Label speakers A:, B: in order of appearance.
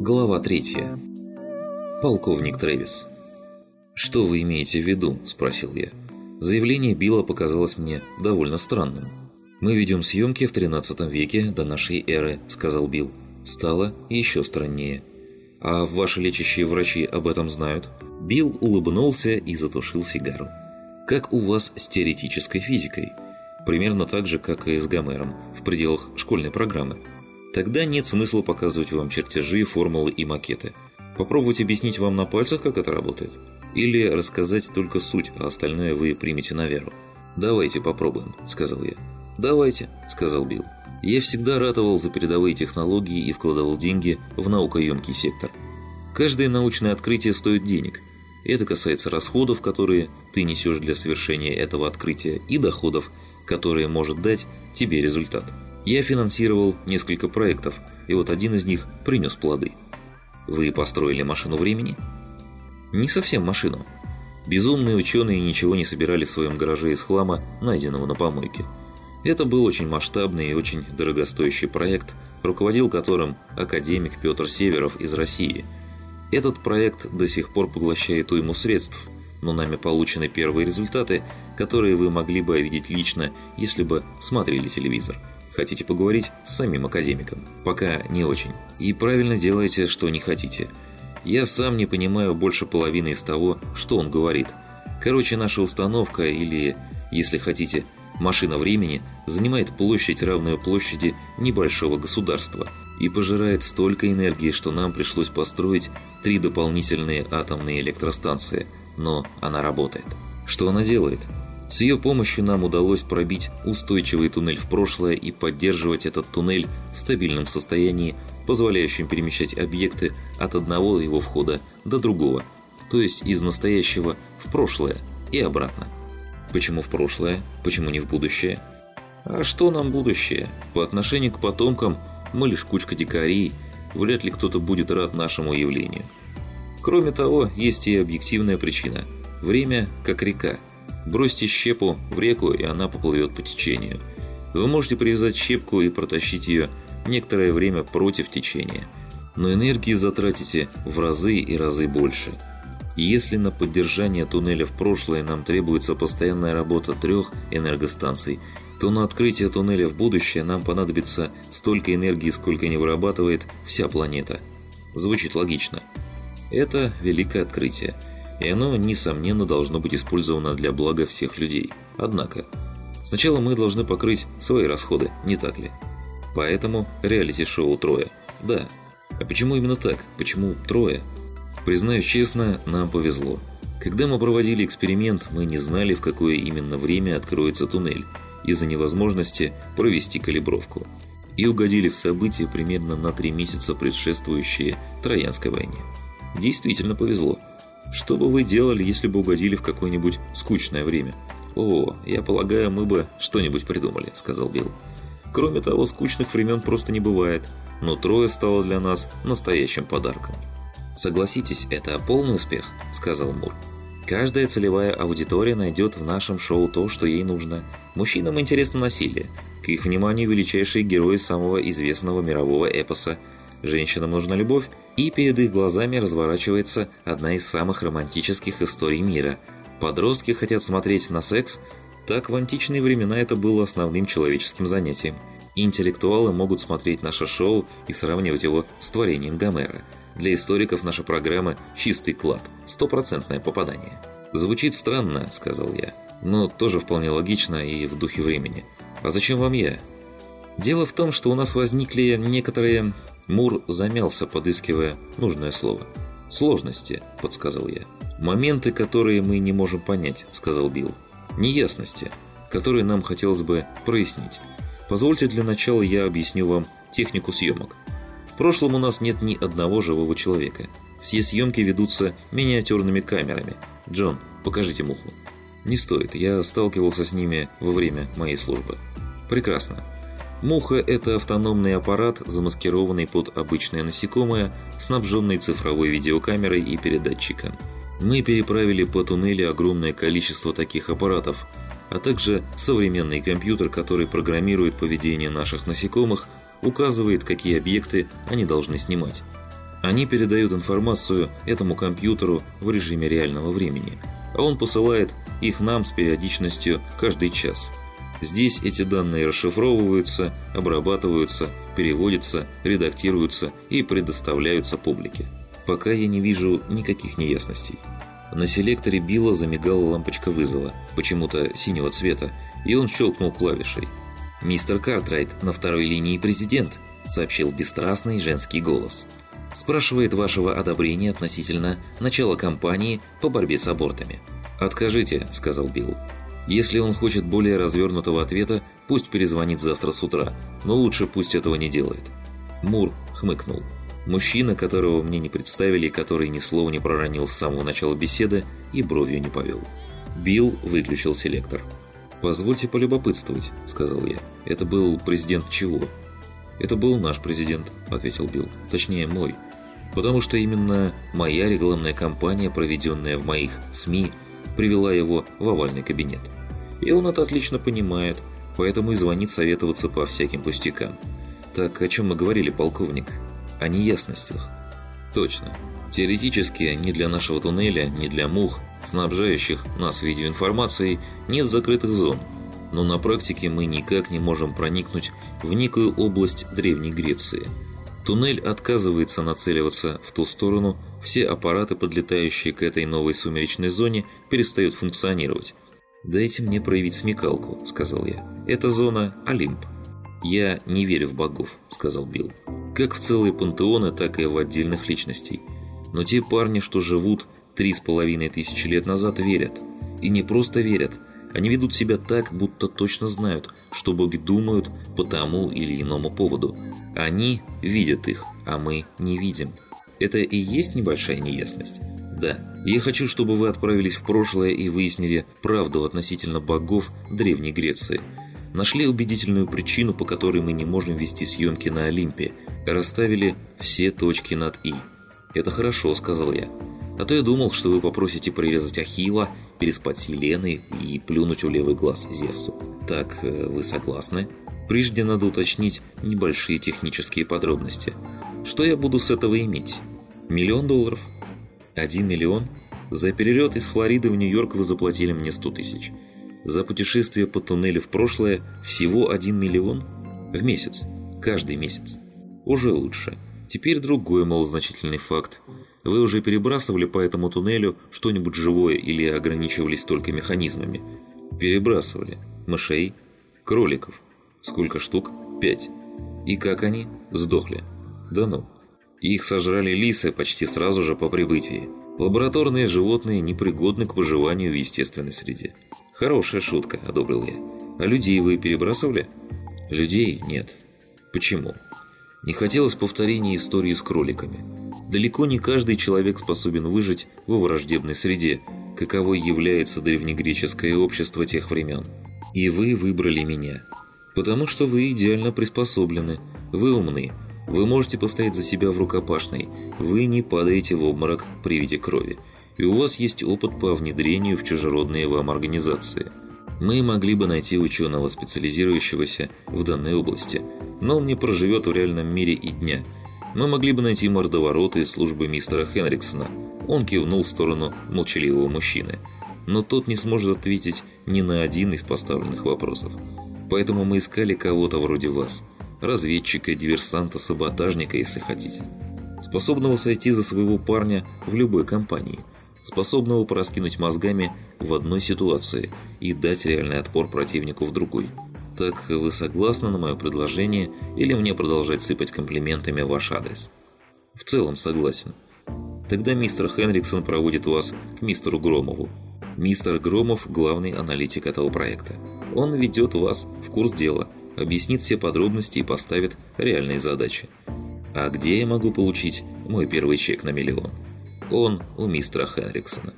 A: Глава третья. Полковник Трэвис. «Что вы имеете в виду?» – спросил я. Заявление Билла показалось мне довольно странным. «Мы ведем съемки в 13 веке до нашей эры», – сказал Билл. Стало еще страннее. «А ваши лечащие врачи об этом знают?» Билл улыбнулся и затушил сигару. «Как у вас с теоретической физикой?» «Примерно так же, как и с Гомером, в пределах школьной программы». Тогда нет смысла показывать вам чертежи, формулы и макеты. Попробовать объяснить вам на пальцах, как это работает. Или рассказать только суть, а остальное вы примете на веру. «Давайте попробуем», – сказал я. «Давайте», – сказал Билл. Я всегда ратовал за передовые технологии и вкладывал деньги в наукоемкий сектор. Каждое научное открытие стоит денег. Это касается расходов, которые ты несешь для совершения этого открытия, и доходов, которые может дать тебе результат. Я финансировал несколько проектов, и вот один из них принес плоды. Вы построили машину времени? Не совсем машину. Безумные ученые ничего не собирали в своем гараже из хлама, найденного на помойке. Это был очень масштабный и очень дорогостоящий проект, руководил которым академик Петр Северов из России. Этот проект до сих пор поглощает уйму средств, но нами получены первые результаты, которые вы могли бы видеть лично, если бы смотрели телевизор – Хотите поговорить с самим академиком? Пока не очень. И правильно делаете, что не хотите. Я сам не понимаю больше половины из того, что он говорит. Короче, наша установка, или, если хотите, машина времени, занимает площадь, равную площади небольшого государства и пожирает столько энергии, что нам пришлось построить три дополнительные атомные электростанции. Но она работает. Что она делает? С ее помощью нам удалось пробить устойчивый туннель в прошлое и поддерживать этот туннель в стабильном состоянии, позволяющим перемещать объекты от одного его входа до другого, то есть из настоящего в прошлое и обратно. Почему в прошлое? Почему не в будущее? А что нам будущее? По отношению к потомкам мы лишь кучка дикарей, вряд ли кто-то будет рад нашему явлению. Кроме того, есть и объективная причина. Время как река – Бросьте щепу в реку, и она поплывет по течению. Вы можете привязать щепку и протащить ее некоторое время против течения. Но энергии затратите в разы и разы больше. Если на поддержание туннеля в прошлое нам требуется постоянная работа трех энергостанций, то на открытие туннеля в будущее нам понадобится столько энергии, сколько не вырабатывает вся планета. Звучит логично. Это великое открытие – и оно, несомненно, должно быть использовано для блага всех людей. Однако, сначала мы должны покрыть свои расходы, не так ли? Поэтому реалити-шоу «Трое». Да. А почему именно так? Почему «Трое»? Признаюсь честно, нам повезло. Когда мы проводили эксперимент, мы не знали, в какое именно время откроется туннель, из-за невозможности провести калибровку. И угодили в события примерно на три месяца предшествующие Троянской войне. Действительно повезло. Что бы вы делали, если бы угодили в какое-нибудь скучное время? О, я полагаю, мы бы что-нибудь придумали, сказал Билл. Кроме того, скучных времен просто не бывает, но трое стало для нас настоящим подарком. Согласитесь, это полный успех, сказал Мур. Каждая целевая аудитория найдет в нашем шоу то, что ей нужно. Мужчинам интересно насилие. К их вниманию величайшие герои самого известного мирового эпоса – женщинам нужна любовь, и перед их глазами разворачивается одна из самых романтических историй мира. Подростки хотят смотреть на секс, так в античные времена это было основным человеческим занятием. Интеллектуалы могут смотреть наше шоу и сравнивать его с творением Гомера. Для историков наша программа – чистый клад, стопроцентное попадание. «Звучит странно», – сказал я, – «но тоже вполне логично и в духе времени. А зачем вам я?» Дело в том, что у нас возникли некоторые Мур замялся, подыскивая нужное слово. «Сложности», – подсказал я. «Моменты, которые мы не можем понять», – сказал Билл. «Неясности, которые нам хотелось бы прояснить. Позвольте для начала я объясню вам технику съемок. В прошлом у нас нет ни одного живого человека. Все съемки ведутся миниатюрными камерами. Джон, покажите муху». «Не стоит, я сталкивался с ними во время моей службы». «Прекрасно. Муха – это автономный аппарат, замаскированный под обычное насекомое, снабженный цифровой видеокамерой и передатчиком. Мы переправили по туннелю огромное количество таких аппаратов, а также современный компьютер, который программирует поведение наших насекомых, указывает, какие объекты они должны снимать. Они передают информацию этому компьютеру в режиме реального времени, а он посылает их нам с периодичностью каждый час. Здесь эти данные расшифровываются, обрабатываются, переводятся, редактируются и предоставляются публике. Пока я не вижу никаких неясностей. На селекторе Билла замигала лампочка вызова, почему-то синего цвета, и он щелкнул клавишей. «Мистер Картрайт, на второй линии президент», — сообщил бесстрастный женский голос. «Спрашивает вашего одобрения относительно начала кампании по борьбе с абортами». «Откажите», — сказал Билл. «Если он хочет более развернутого ответа, пусть перезвонит завтра с утра, но лучше пусть этого не делает». Мур хмыкнул. Мужчина, которого мне не представили, который ни слова не проронил с самого начала беседы и бровью не повел. Билл выключил селектор. «Позвольте полюбопытствовать», — сказал я. «Это был президент чего?» «Это был наш президент», — ответил Билл. «Точнее, мой. Потому что именно моя рекламная кампания, проведенная в моих СМИ, привела его в овальный кабинет. И он это отлично понимает, поэтому и звонит советоваться по всяким пустякам. Так о чем мы говорили, полковник?» о неясностях. Точно. Теоретически ни для нашего туннеля, ни для мух, снабжающих нас видеоинформацией, нет закрытых зон. Но на практике мы никак не можем проникнуть в некую область Древней Греции. Туннель отказывается нацеливаться в ту сторону, все аппараты, подлетающие к этой новой сумеречной зоне, перестают функционировать. «Дайте мне проявить смекалку», — сказал я. «Это зона Олимп». «Я не верю в богов», — сказал Билл как в целые пантеоны, так и в отдельных личностей. Но те парни, что живут три с половиной тысячи лет назад, верят. И не просто верят, они ведут себя так, будто точно знают, что боги думают по тому или иному поводу. Они видят их, а мы не видим. Это и есть небольшая неясность? Да. Я хочу, чтобы вы отправились в прошлое и выяснили правду относительно богов Древней Греции. Нашли убедительную причину, по которой мы не можем вести съемки на Олимпе – расставили все точки над «и». «Это хорошо», — сказал я. «А то я думал, что вы попросите прирезать Ахилла, переспать с Еленой и плюнуть в левый глаз Зевсу. Так, э, вы согласны?» Прежде надо уточнить небольшие технические подробности. Что я буду с этого иметь? Миллион долларов? Один миллион? За перелет из Флориды в Нью-Йорк вы заплатили мне 100 тысяч. За путешествие по туннелю в прошлое всего 1 миллион? В месяц. Каждый месяц. Уже лучше. Теперь другой малозначительный факт. Вы уже перебрасывали по этому туннелю что-нибудь живое или ограничивались только механизмами? Перебрасывали. Мышей? Кроликов? Сколько штук? Пять. И как они? Сдохли. Да ну. Их сожрали лисы почти сразу же по прибытии. Лабораторные животные непригодны к выживанию в естественной среде. Хорошая шутка, одобрил я. А людей вы перебрасывали? Людей нет. Почему? Не хотелось повторения истории с кроликами. Далеко не каждый человек способен выжить во враждебной среде, каковой является древнегреческое общество тех времен. И вы выбрали меня. Потому что вы идеально приспособлены, вы умны, вы можете постоять за себя в рукопашной, вы не падаете в обморок при виде крови, и у вас есть опыт по внедрению в чужеродные вам организации – мы могли бы найти ученого, специализирующегося в данной области, но он не проживет в реальном мире и дня. Мы могли бы найти мордоворота из службы мистера Хенриксона. Он кивнул в сторону молчаливого мужчины. Но тот не сможет ответить ни на один из поставленных вопросов. Поэтому мы искали кого-то вроде вас. Разведчика, диверсанта, саботажника, если хотите. Способного сойти за своего парня в любой компании – способного пораскинуть мозгами в одной ситуации и дать реальный отпор противнику в другой. Так вы согласны на мое предложение или мне продолжать сыпать комплиментами ваш адрес? В целом согласен. Тогда мистер Хенриксон проводит вас к мистеру Громову. Мистер Громов – главный аналитик этого проекта. Он ведет вас в курс дела, объяснит все подробности и поставит реальные задачи. А где я могу получить мой первый чек на миллион? Он у мистера Хенриксона.